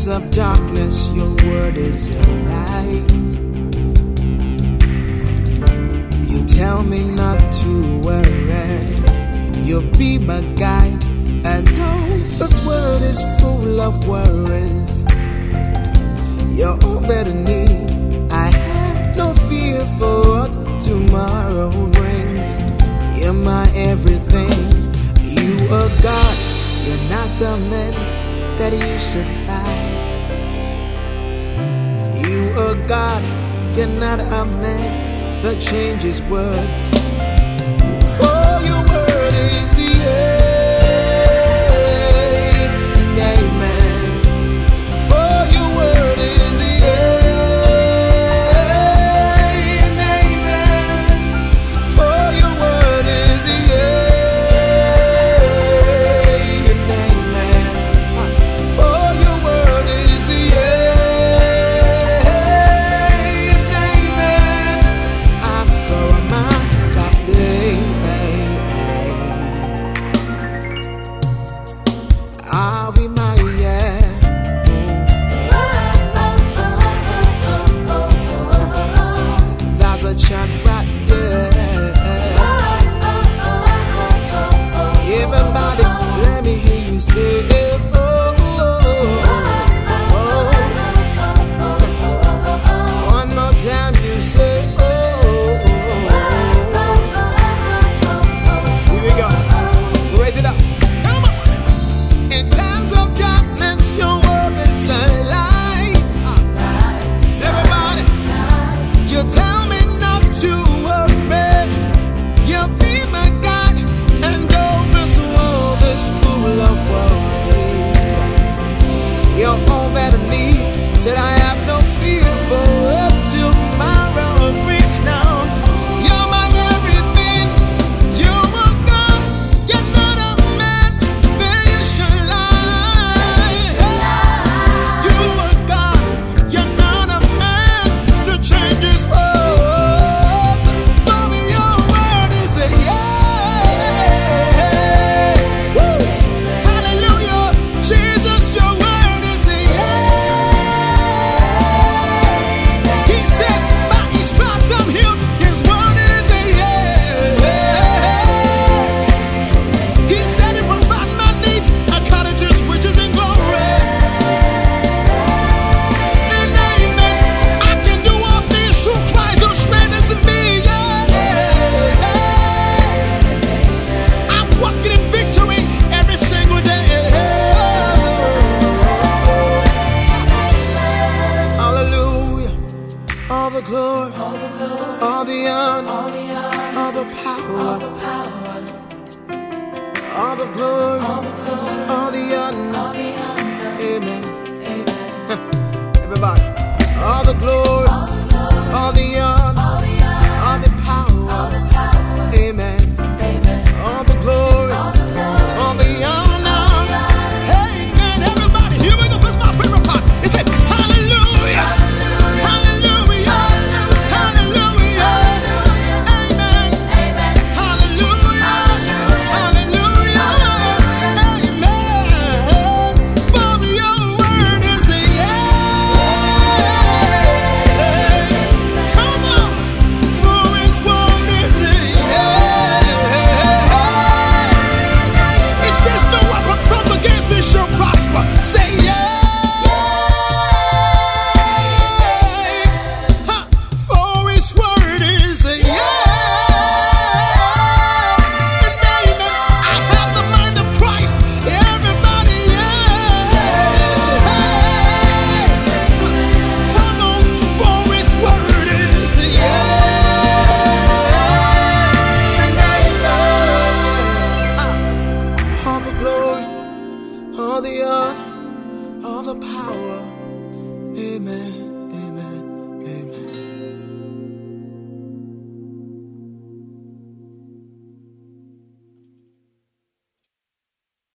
times of darkness, your word is a light. You tell me not to worry, you'll be my guide. And oh, this world is full of worries. You're all that I need. I have no fear for what tomorrow brings. You're my everything. You are God, you're not the man that you should lie. You are God, you're not a man that changes words. glory, all the, glory, all the honor, all the, power, all the power, all the glory, all the, glory, all the honor. All the honor.